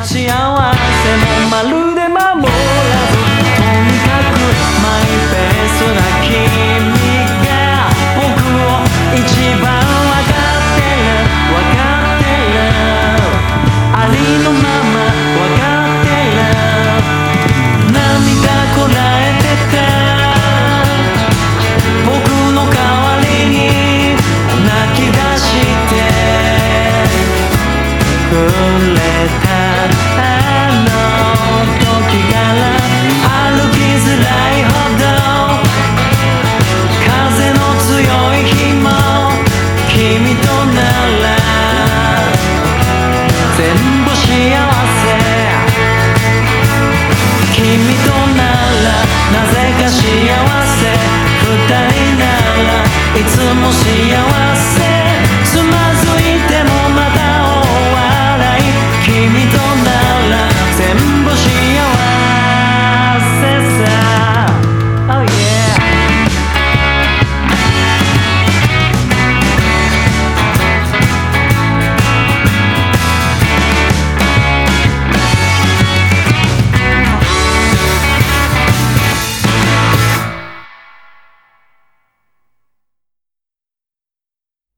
のん